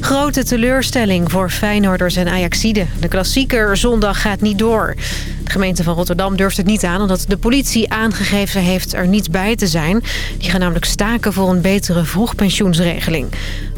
Grote teleurstelling voor Feyenoorders en Ajaxiden. De klassieker zondag gaat niet door. De gemeente van Rotterdam durft het niet aan... omdat de politie aangegeven heeft er niet bij te zijn. Die gaan namelijk staken voor een betere vroegpensioensregeling.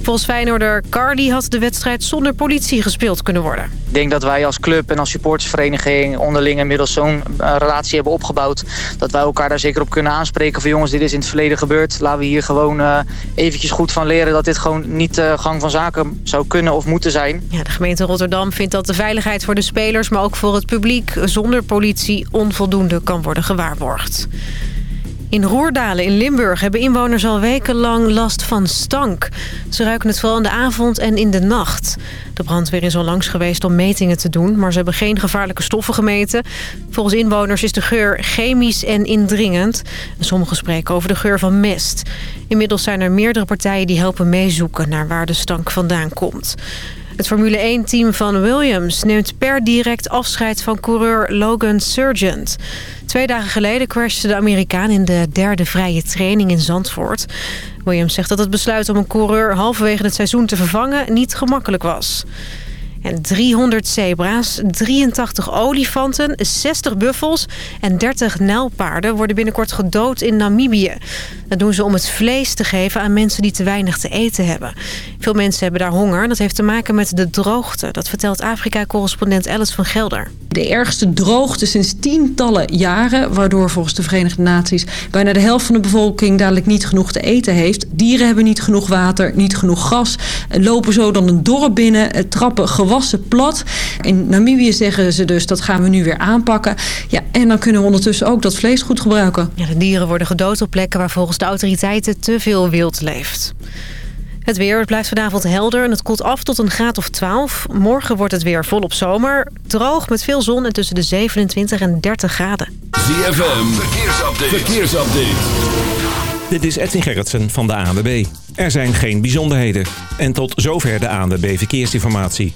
Volgens Feyenoorder Cardi had de wedstrijd zonder politie gespeeld kunnen worden. Ik denk dat wij als club en als supportersvereniging onderling inmiddels zo'n uh, relatie hebben opgebouwd. Dat wij elkaar daar zeker op kunnen aanspreken van jongens, dit is in het verleden gebeurd. Laten we hier gewoon uh, eventjes goed van leren dat dit gewoon niet uh, gang van zaken zou kunnen of moeten zijn. Ja, de gemeente Rotterdam vindt dat de veiligheid voor de spelers, maar ook voor het publiek zonder politie onvoldoende kan worden gewaarborgd. In Roerdalen in Limburg hebben inwoners al wekenlang last van stank. Ze ruiken het vooral in de avond en in de nacht. De brandweer is al langs geweest om metingen te doen... maar ze hebben geen gevaarlijke stoffen gemeten. Volgens inwoners is de geur chemisch en indringend. Sommigen spreken over de geur van mest. Inmiddels zijn er meerdere partijen die helpen meezoeken... naar waar de stank vandaan komt. Het Formule 1-team van Williams neemt per direct afscheid van coureur Logan Sargent. Twee dagen geleden crashte de Amerikaan in de derde vrije training in Zandvoort. Williams zegt dat het besluit om een coureur halverwege het seizoen te vervangen niet gemakkelijk was. En 300 zebra's, 83 olifanten, 60 buffels en 30 nijlpaarden worden binnenkort gedood in Namibië. Dat doen ze om het vlees te geven aan mensen die te weinig te eten hebben. Veel mensen hebben daar honger. Dat heeft te maken met de droogte. Dat vertelt Afrika-correspondent Alice van Gelder. De ergste droogte sinds tientallen jaren... waardoor volgens de Verenigde Naties bijna de helft van de bevolking... dadelijk niet genoeg te eten heeft. Dieren hebben niet genoeg water, niet genoeg gas. Lopen zo dan een dorp binnen, trappen gewassen plat. In Namibië zeggen ze dus dat gaan we nu weer aanpakken. Ja, en dan kunnen we ondertussen ook dat vlees goed gebruiken. Ja, de dieren worden gedood op plekken waar volgens de autoriteiten te veel wild leeft. Het weer het blijft vanavond helder en het koelt af tot een graad of 12. Morgen wordt het weer volop zomer. Droog met veel zon en tussen de 27 en 30 graden. ZFM, verkeersupdate. verkeersupdate. Dit is Edwin Gerritsen van de ANWB. Er zijn geen bijzonderheden. En tot zover de ANWB Verkeersinformatie.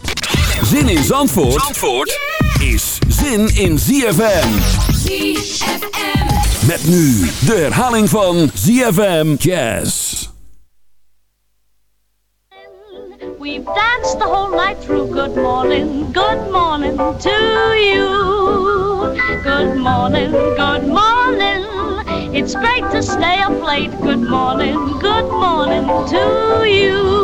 Zin in Zandvoort, Zandvoort is zin in ZFM. ZFM. Met nu de herhaling van ZFM Jazz. We've danced the whole night through. Good morning, good morning to you. Good morning, good morning. It's great to stay up late. Good morning, good morning to you.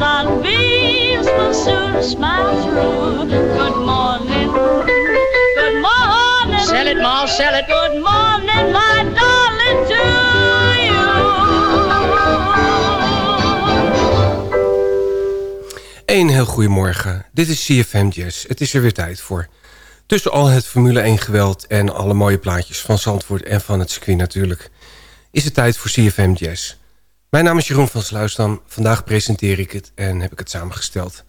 Sunbeams will soon smile through. Good morning. Good morning. Sell it, Ma, sell it. Good morning, my darling, to Een heel goedemorgen. Dit is CFM Jazz. Het is er weer tijd voor. Tussen al het Formule 1 geweld en alle mooie plaatjes van Zandvoort en van het circuit natuurlijk... is het tijd voor CFM Jazz. Mijn naam is Jeroen van Sluisdam. Vandaag presenteer ik het en heb ik het samengesteld.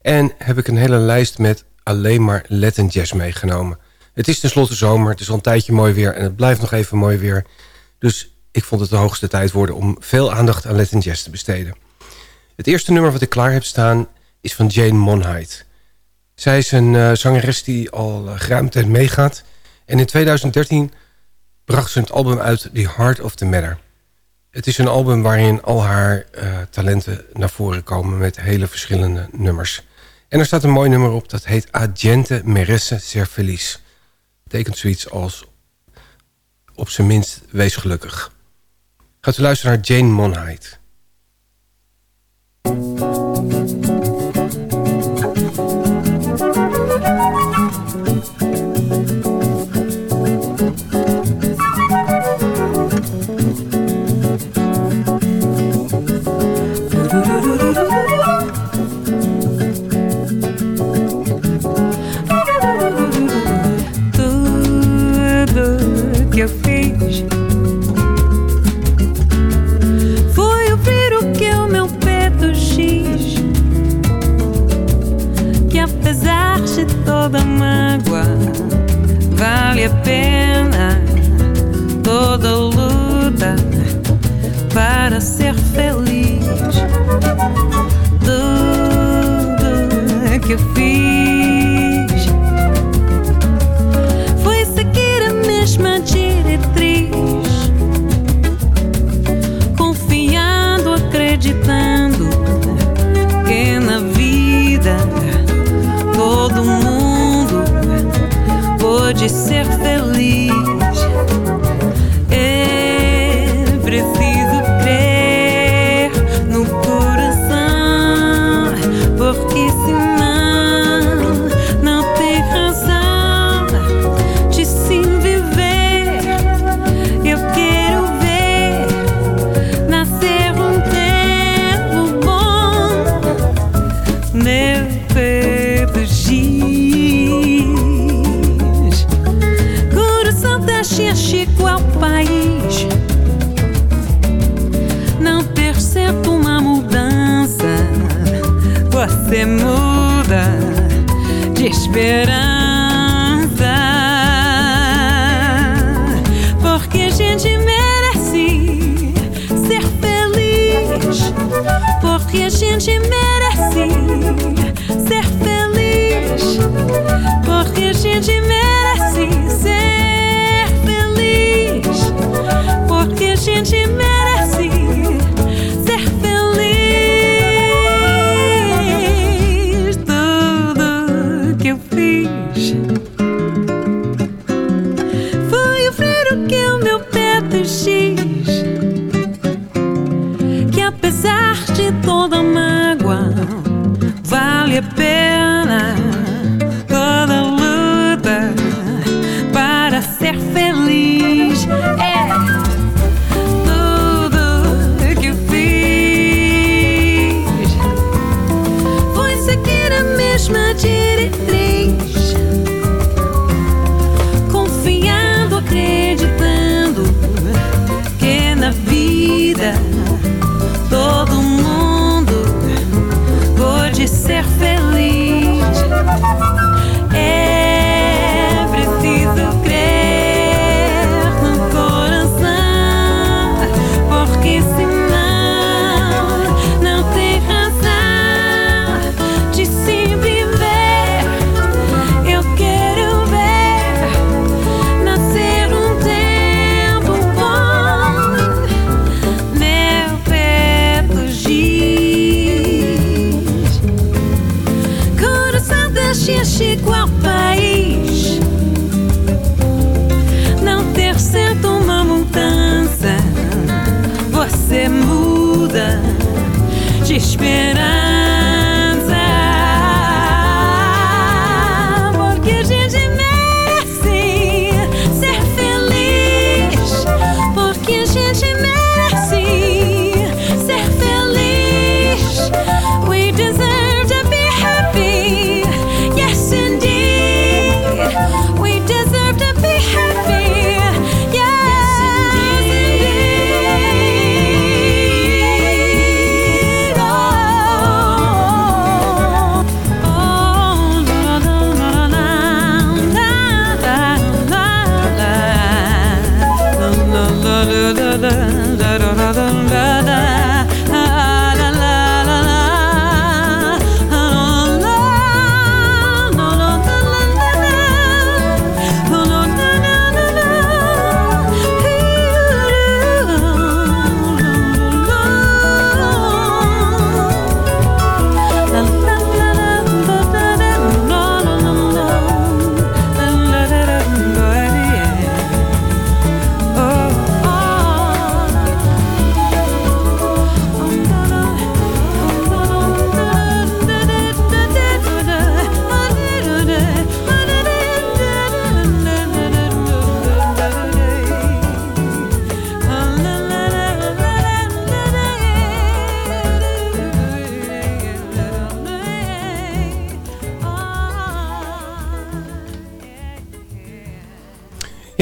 En heb ik een hele lijst met alleen maar Latin jazz meegenomen. Het is tenslotte zomer, het is al een tijdje mooi weer... en het blijft nog even mooi weer. Dus ik vond het de hoogste tijd worden... om veel aandacht aan Latin jazz te besteden. Het eerste nummer wat ik klaar heb staan is van Jane Monheit. Zij is een uh, zangeres die al eh, uh, ruim tijd meegaat... en in 2013 bracht ze het album uit The Heart of the Matter... Het is een album waarin al haar eh, talenten naar voren komen met hele verschillende nummers. En er staat een mooi nummer op dat heet Agente Meresse Cervelis. Betekent zoiets als op zijn minst wees gelukkig. Gaat u luisteren naar Jane Monheit.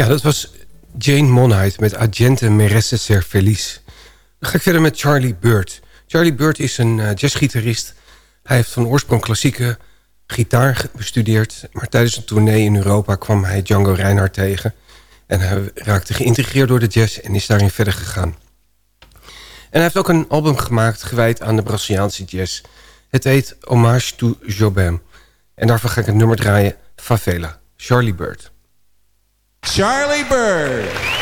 Dat was Jane Monheit met Agente Meresse Ser Feliz. Dan ga ik verder met Charlie Bird. Charlie Bird is een uh, jazzgitarist. Hij heeft van oorsprong klassieke gitaar bestudeerd... maar tijdens een tournee in Europa kwam hij Django Reinhardt tegen... en hij raakte geïntegreerd door de jazz en is daarin verder gegaan. En hij heeft ook een album gemaakt gewijd aan de Braziliaanse jazz. Het heet Hommage to Jobim. En daarvoor ga ik het nummer draaien, Favela, Charlie Bird. Charlie Bird.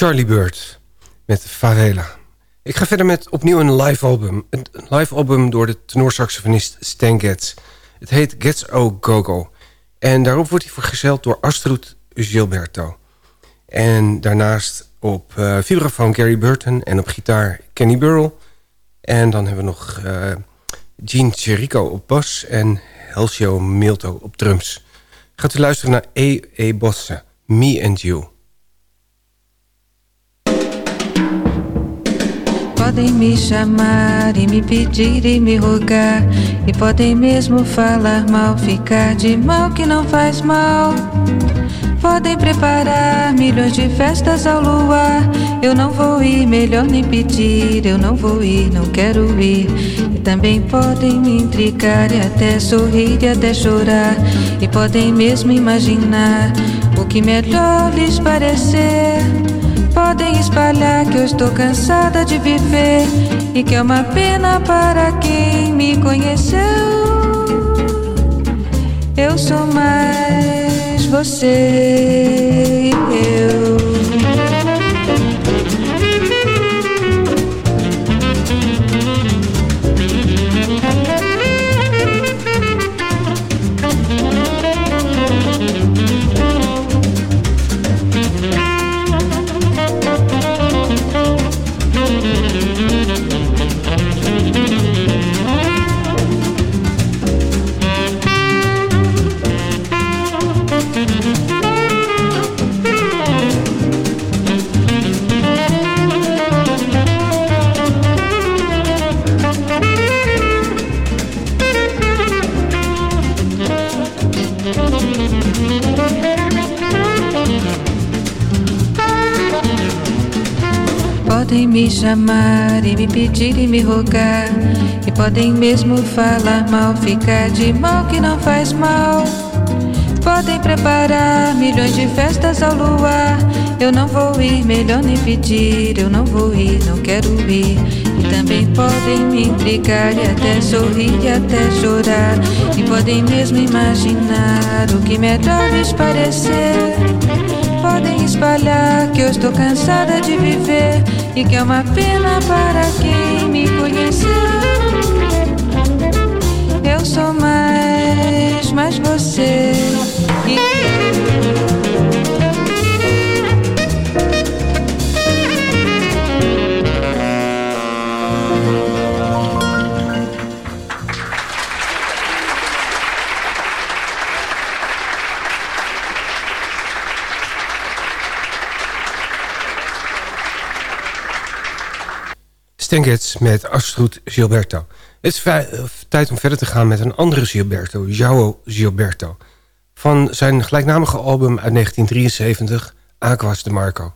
Charlie Bird met Favela. Ik ga verder met opnieuw een live album. Een live album door de tenorsaxofonist Stan Getz. Het heet Getz O Go Go. En daarop wordt hij vergezeld door Astrud Gilberto. En daarnaast op uh, vibrafoon Gary Burton en op gitaar Kenny Burrell. En dan hebben we nog uh, Gene Cherico op bas en Helcio Milto op drums. Gaat u luisteren naar E. E. Bosse, Me and You. Podem me chamar e me pedir e me rogar. E podem mesmo falar mal, ficar de mal que não faz mal. Podem preparar milhões de festas ao luar. Eu não vou ir, melhor nem pedir. Eu não vou ir, não quero ir. E também podem me intrigar e até sorrir e até chorar. E podem mesmo imaginar o que melhor lhes parecer. Podem espalhar que eu estou cansada de viver e que é uma pena para quem me conheceu. Eu sou mais você e eu. Podem me chamar e me pedir e me rogar. E podem mesmo falar mal, ficar de mal que não faz mal. Podem preparar milhões de festas ao luar. Eu não vou ir, melhor nem pedir. Eu não vou ir, não quero ir. E também podem me intrigar e até sorrir e até chorar. E podem mesmo imaginar o que melhor lhes parecer. Podem espalhar que eu estou cansada de viver e que é uma pena para quem me conheceu. Eu sou mais, mais você Stengetz met Astrud Gilberto. Het is tijd om verder te gaan met een andere Gilberto, João Gilberto. Van zijn gelijknamige album uit 1973, Aquas de Marco.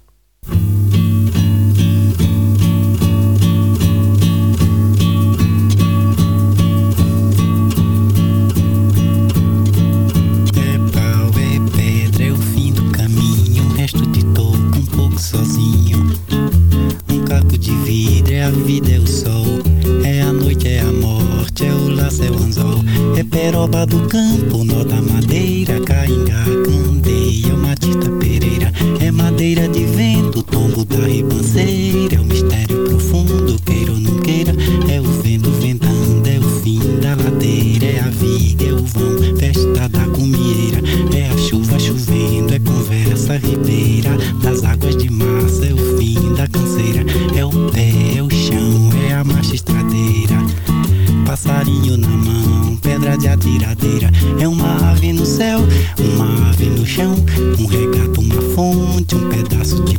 Vida é o sol, é a noite, é a morte, é o laço, é o anzol, é peroba do campo, nó da madeira, cainga, candeia, uma tita pereira, é madeira de vento, tombo da ribanceira, é o mistério profundo, queira ou não queira, é o vento ventando, é o fim da ladeira, é a viga, é o vão, festa da comieira, é a chuva chovendo, é conversa ribeira, das águas de massa, atiradeira. É uma ave no céu, uma ave no chão. Um regato, uma fonte, um pedaço de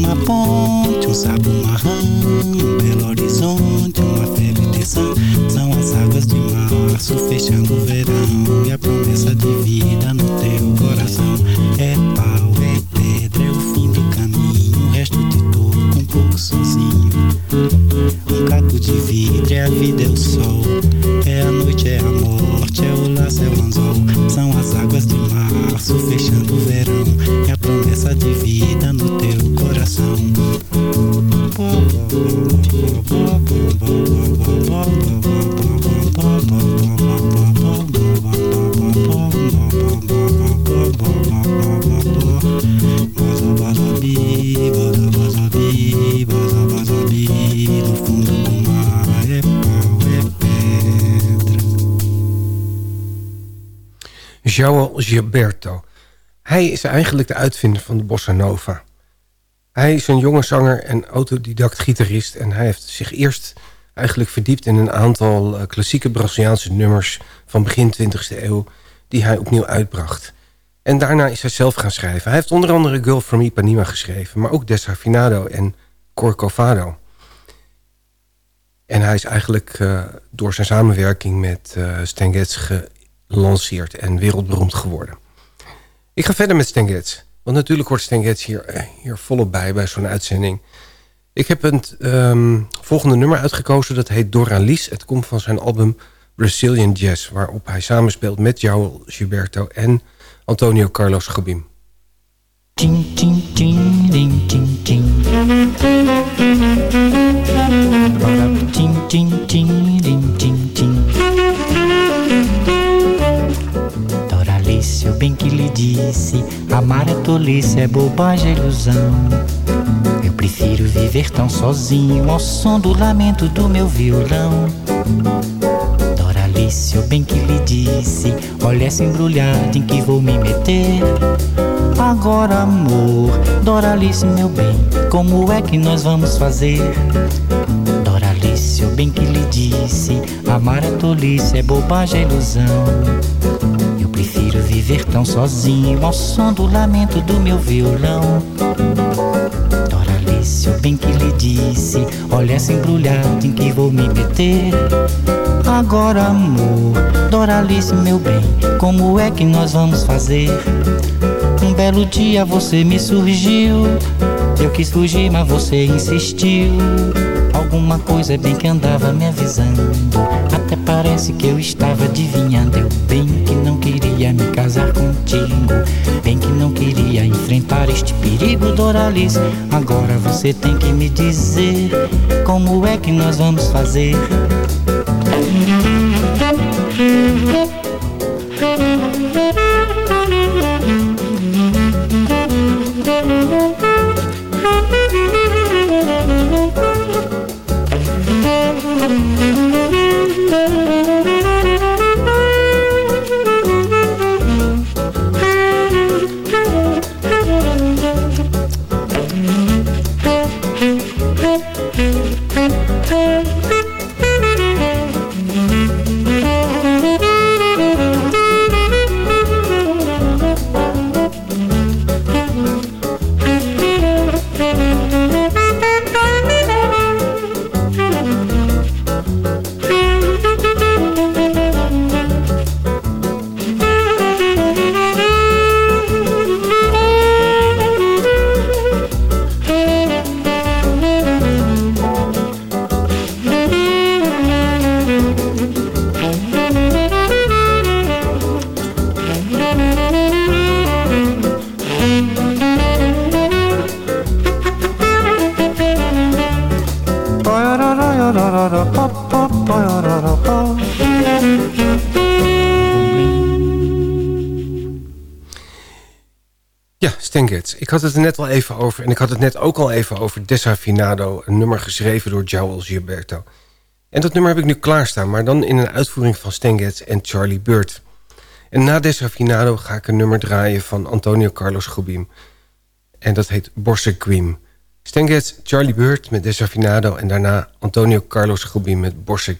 Maar tinha um Gilberto. Hij is eigenlijk de uitvinder van de bossa nova. Hij is een jonge zanger en autodidact gitarist... en hij heeft zich eerst eigenlijk verdiept in een aantal eh, klassieke Braziliaanse nummers... van begin 20e eeuw die hij opnieuw uitbracht. En daarna is hij zelf gaan schrijven. Hij heeft onder andere Girl from Ipanema geschreven... maar ook Desafinado en Corcovado. En hij is eigenlijk eh, door zijn samenwerking met uh, Stan ge gelanceerd en wereldberoemd geworden. Ik ga verder met Stengets. Want natuurlijk hoort Stengets hier, eh, hier volop bij, bij zo'n uitzending. Ik heb een ehm, volgende nummer uitgekozen. Dat heet Dora Lies. Het komt van zijn album Brazilian Jazz. Waarop hij samenspeelt met João Gilberto en Antonio Carlos Jobim. Ting ting ting ding, ting ting. Ting ting ting ding, ting. disse: Amar é tolice, é bobagem, é ilusão. Eu prefiro viver tão sozinho ao som do lamento do meu violão. Doralice, eu bem que lhe disse: Olha essa embrulhada em que vou me meter. Agora, amor, Doralice, meu bem, como é que nós vamos fazer? Doralice, eu bem que lhe disse: Amar é tolice, é bobagem, é ilusão viver tão sozinho ao som do lamento do meu violão. Doralice, o bem que lhe disse, olha essa embrulhada em que vou me meter. Agora, amor, Doralice, meu bem, como é que nós vamos fazer? Um belo dia você me surgiu, eu quis fugir, mas você insistiu. Alguma coisa bem que andava me avisando. Até parece que eu estava adivinhando. Eu bem que queria me casar contigo. Bem que não queria enfrentar este perigo, Doralice. Agora você tem que me dizer como é que nós vamos fazer. Getz. Ik had het er net al even over. En ik had het net ook al even over Desafinado. Een nummer geschreven door Joel Gilberto. En dat nummer heb ik nu klaarstaan. Maar dan in een uitvoering van Stan Getz en Charlie Bird. En na Desafinado ga ik een nummer draaien van Antonio Carlos Jobim. En dat heet Borse Quim. Stan Getz, Charlie Bird met Desafinado. En daarna Antonio Carlos Jobim met Borse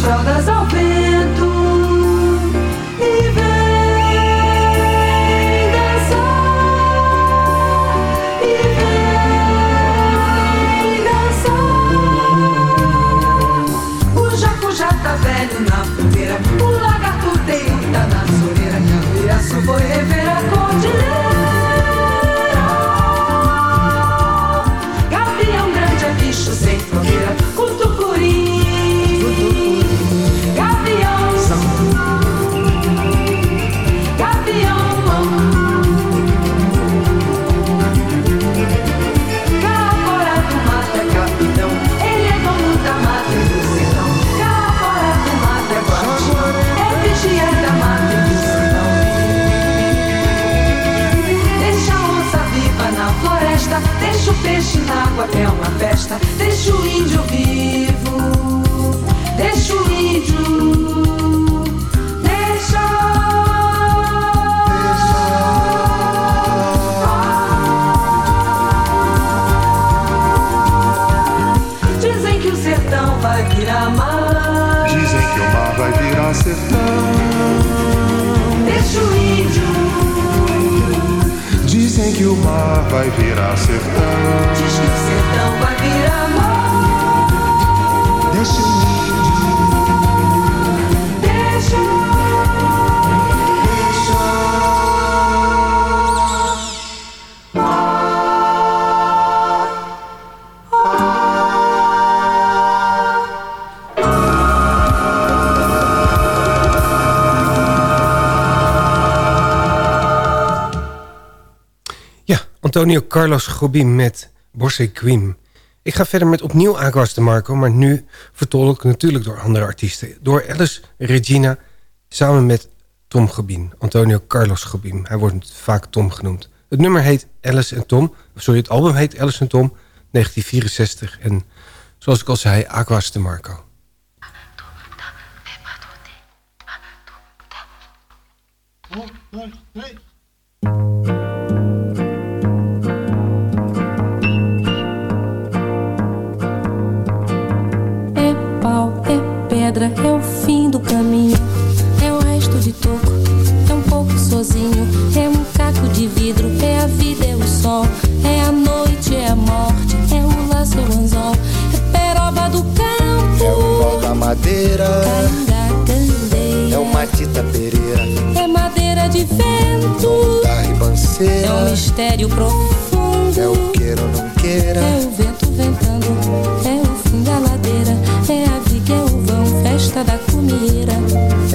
shoulders que o mar vai virar sertão. Antonio Carlos Gobim met Borse Quim. Ik ga verder met opnieuw Aquas de Marco, maar nu vertolkt natuurlijk door andere artiesten. Door Alice Regina samen met Tom Gobin, Antonio Carlos Gobim. Hij wordt vaak Tom genoemd. Het nummer heet Alice en Tom. Sorry, het album heet Alice en Tom, 1964. En zoals ik al zei, Aquas de Marco. Sozinho. É um caco de vidro, é a vida, é o sol. É a noite, é a morte, é o laço, é o anzol. É peroba do campo, É o pau da madeira, cainga, candeia. é o Matita Pereira, É madeira de vento, da ribanceira, é um mistério profundo. é o queira ou não queira, É o vento festa da comida.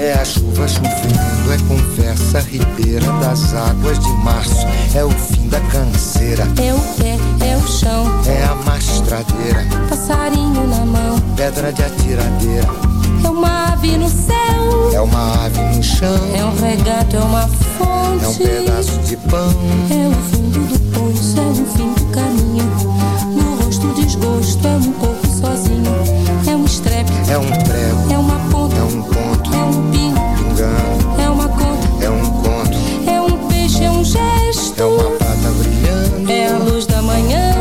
é a chuva chovendo, é conversa ribeira das águas de março, é o fim da canseira, É o pé, é o chão, é a mastradeira, passarinho na mão, pedra de atiradeira, é uma ave no céu, é uma ave no chão, é um regato, é uma fonte, é um pedaço de pão, é o fundo do poço, é o fim do caminho. No rosto, desgosto, é um corpo sozinho, é um estrepe, é um prego, é uma ponta, é um ponto, é um pingo, pingando, é uma conta, é um conto, é um peixe, é um gesto, é uma prata brilhando, é a luz da manhã,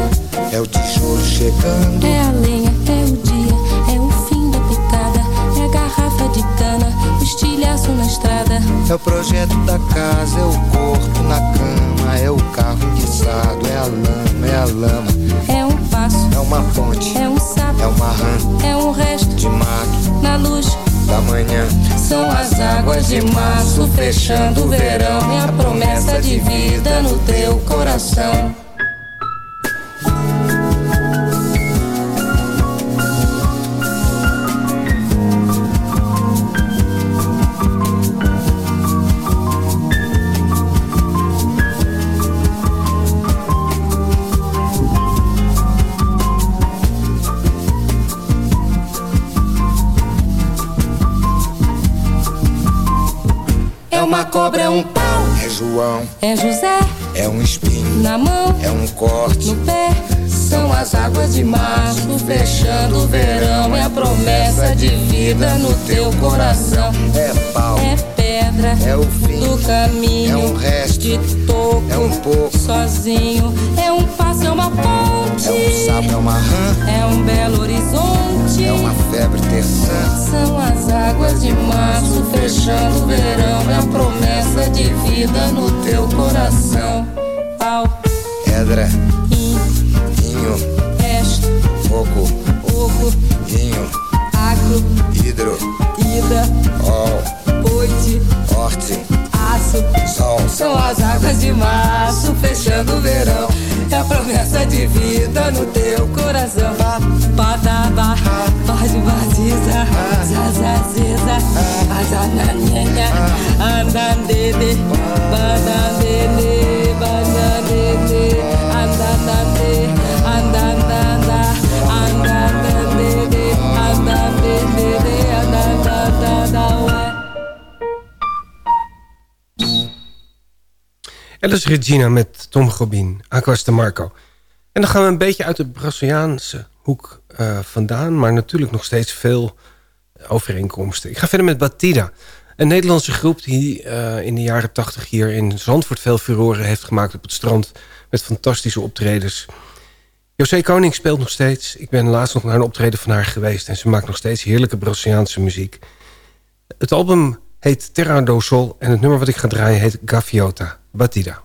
é o tijolo chegando, é a lenha, é o dia, é o fim da picada, é a garrafa de cana, o estilhaço na estrada, é o projeto da casa, é o corpo na cama, é o carro guisado, é a lama, é a lama, é um passo, é uma ponte, é um sapo, é uma rã é um resto de mato na luz. da manhã. São as águas de março fechando o verão e a promessa de vida no teu coração. Cobra, é um pau, É João, é José. É um espinho, na mão, é um corte, no pé. São as águas de março fechando o verão. É a promessa de vida no teu coração. é pau, É pedra é o fim, do caminho. é um resto, de é um pouco, sozinho. É um é uma ponte. é um sapo, é uma rã, É um belo horizonte. é uma febre terçã, São as águas de março fechando o verão. É a promessa de vida no teu coração. Pau, pedra, in, inho, resto, fogo, oco, inho, acro, hidro, ida, ol, oite, horte, aço. sol, São as águas de março fechando o verão. É promessa de vida no teu coração. Vá, bata, barra, faz vaziza, zazaziza, azananhenha, andandede, bandandede. Dat is Regina met Tom Gobin, Aquas de Marco. En dan gaan we een beetje uit de Braziliaanse hoek eh, vandaan... maar natuurlijk nog steeds veel overeenkomsten. Ik ga verder met Batida. Een Nederlandse groep die eh, in de jaren tachtig hier in Zandvoort... veel furoren heeft gemaakt op het strand... met fantastische optredens. José Koning speelt nog steeds. Ik ben laatst nog naar een optreden van haar geweest... en ze maakt nog steeds heerlijke Braziliaanse muziek. Het album heet Terra Sol... en het nummer wat ik ga draaien heet Gaviota. Batida.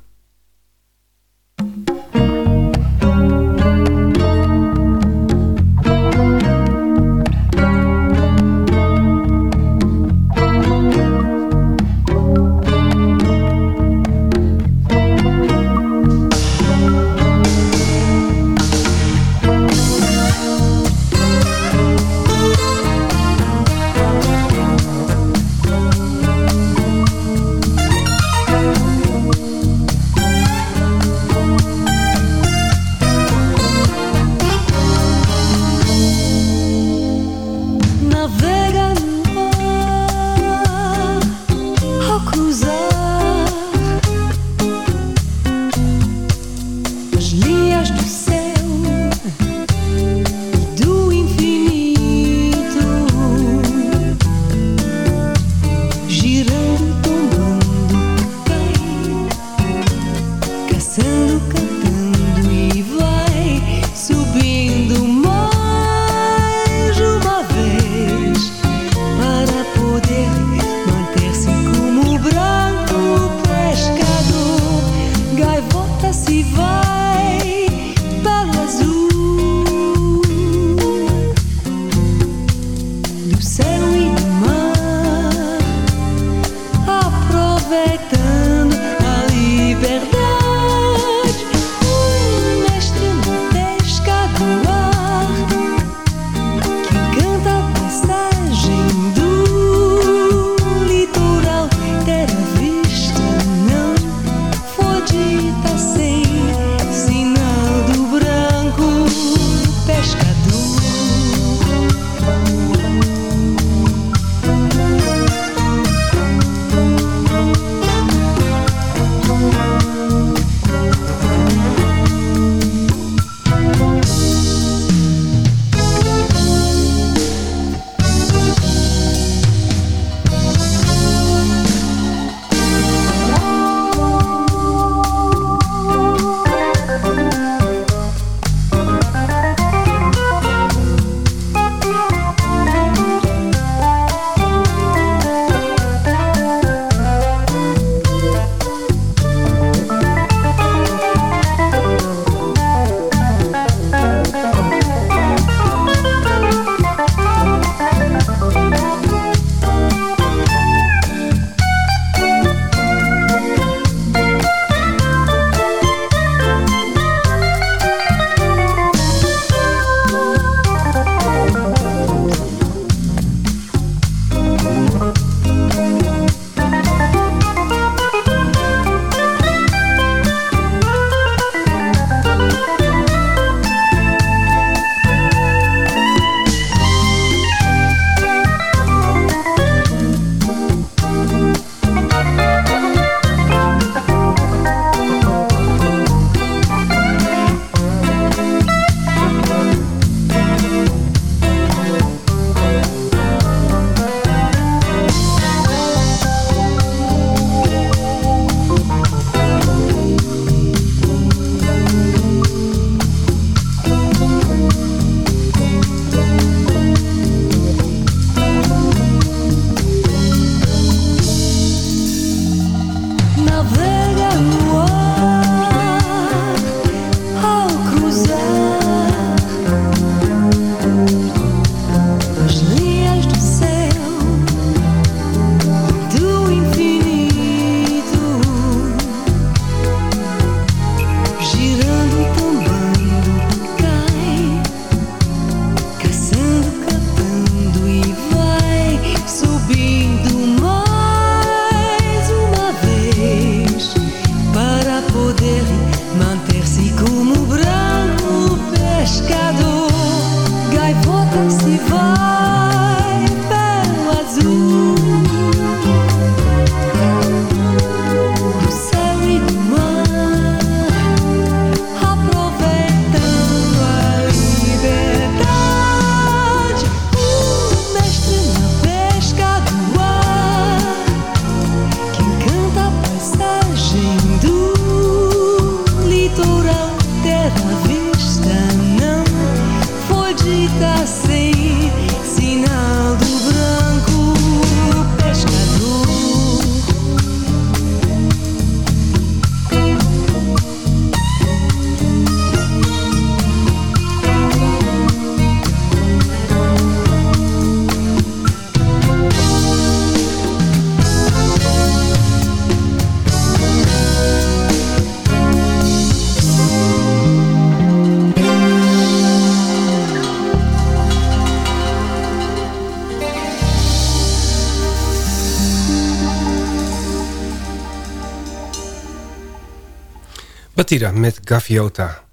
Met Gaviota.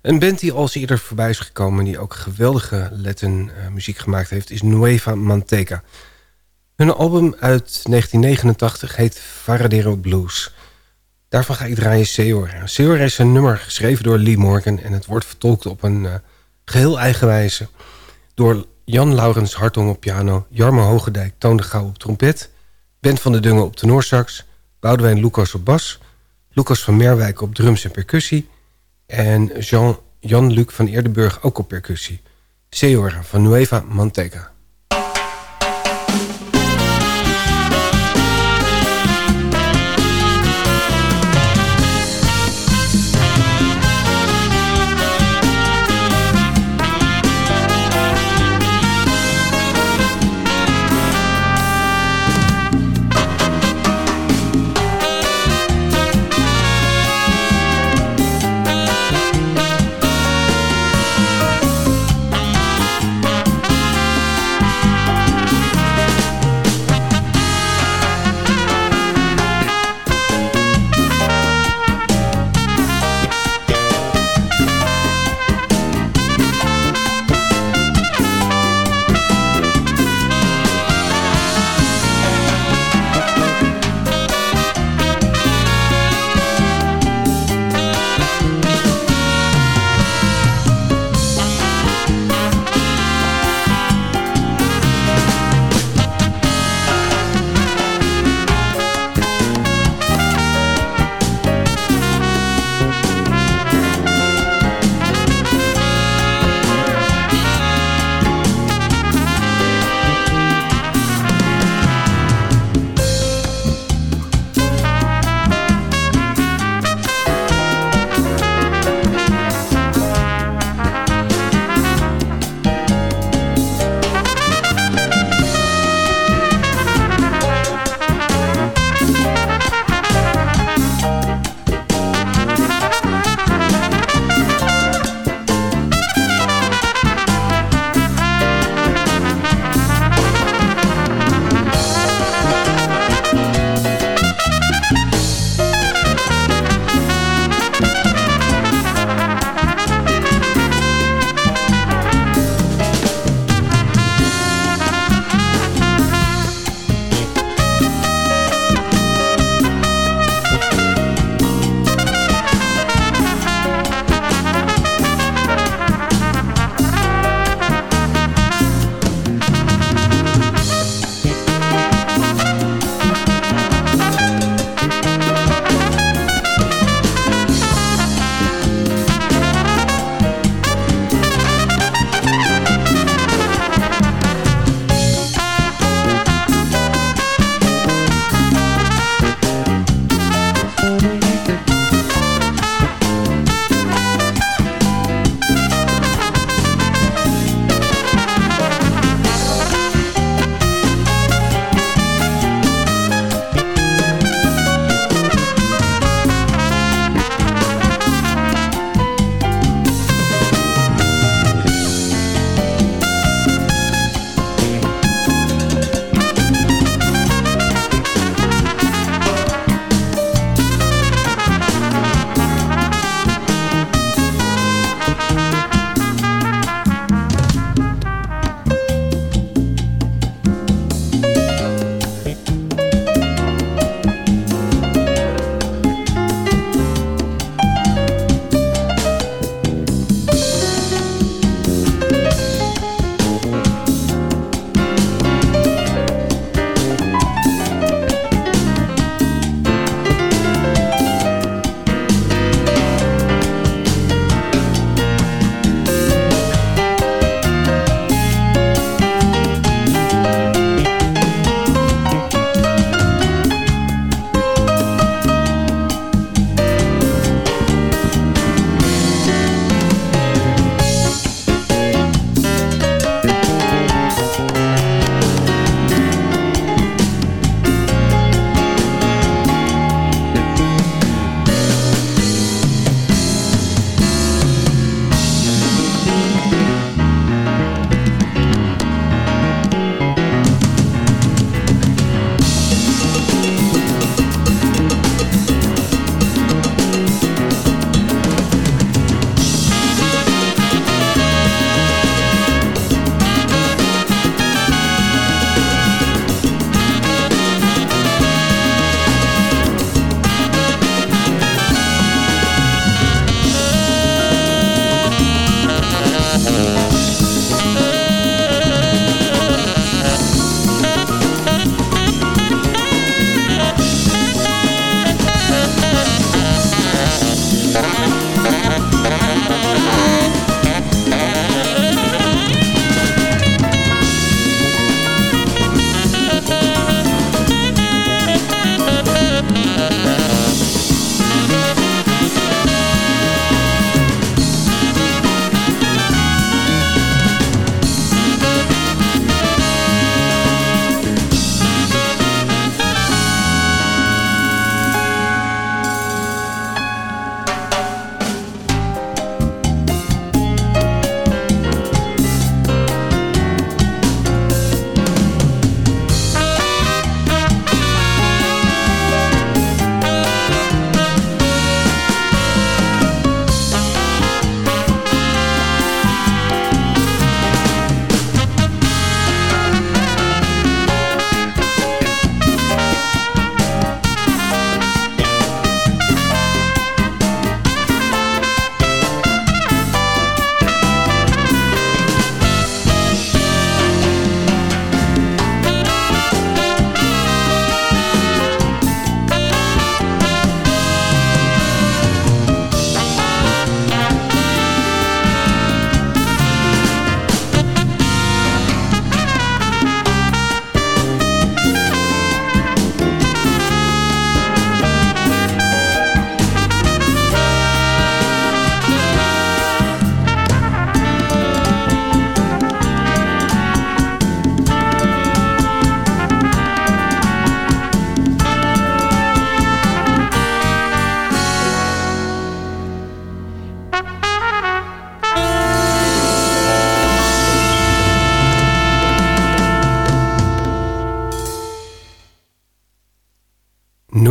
Een band die al eerder voorbij is gekomen... en die ook geweldige Latin uh, muziek gemaakt heeft... is Nueva Manteca. Hun album uit 1989 heet Varadero Blues. Daarvan ga ik draaien Seora. Seora is een nummer geschreven door Lee Morgan... en het wordt vertolkt op een uh, geheel eigen wijze... door Jan Laurens Hartong op piano... Jarmo Hogendijk Toon de Gouw op trompet... Ben van de Dungen op tenorsax... Boudewijn Lucas op bas... Lucas van Merwijk op drums en percussie... en Jean, Jan-Luc van Eerdenburg ook op percussie. Seora van Nueva Manteca.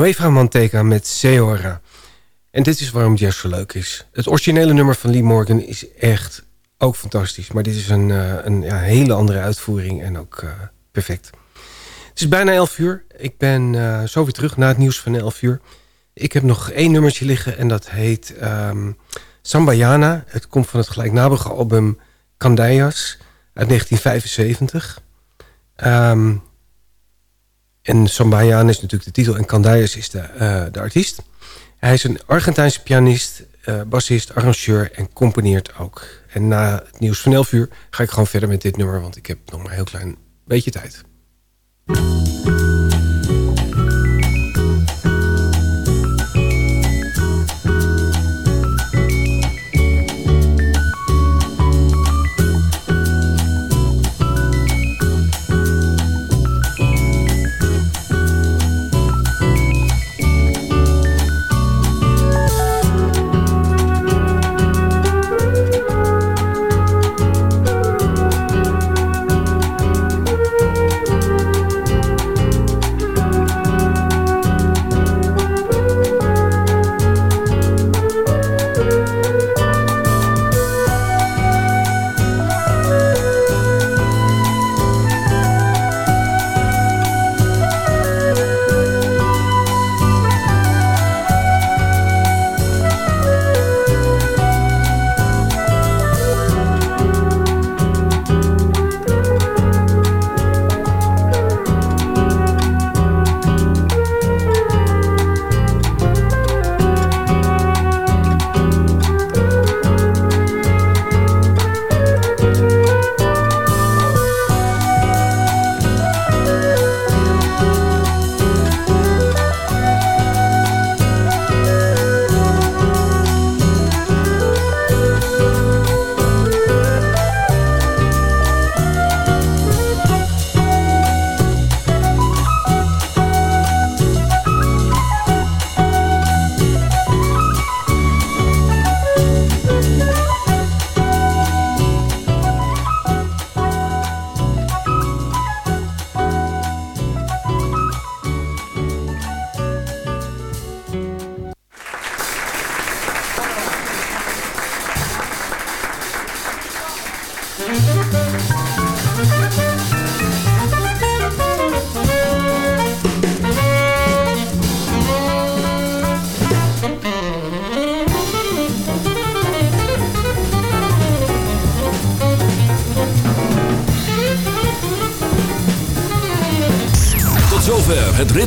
Nueva Manteca met Seora. En dit is waarom jazz zo leuk is. Het originele nummer van Lee Morgan is echt ook fantastisch. Maar dit is een, uh, een ja, hele andere uitvoering en ook uh, perfect. Het is bijna 11 uur. Ik ben uh, zo weer terug na het nieuws van 11 uur. Ik heb nog één nummertje liggen en dat heet um, Sambayana. Het komt van het gelijknamige album Candayas uit 1975. Um, en Sambayana is natuurlijk de titel en Candayas is de, uh, de artiest. Hij is een Argentijnse pianist, uh, bassist, arrangeur en componeert ook. En na het nieuws van 11 uur ga ik gewoon verder met dit nummer... want ik heb nog maar een heel klein beetje tijd.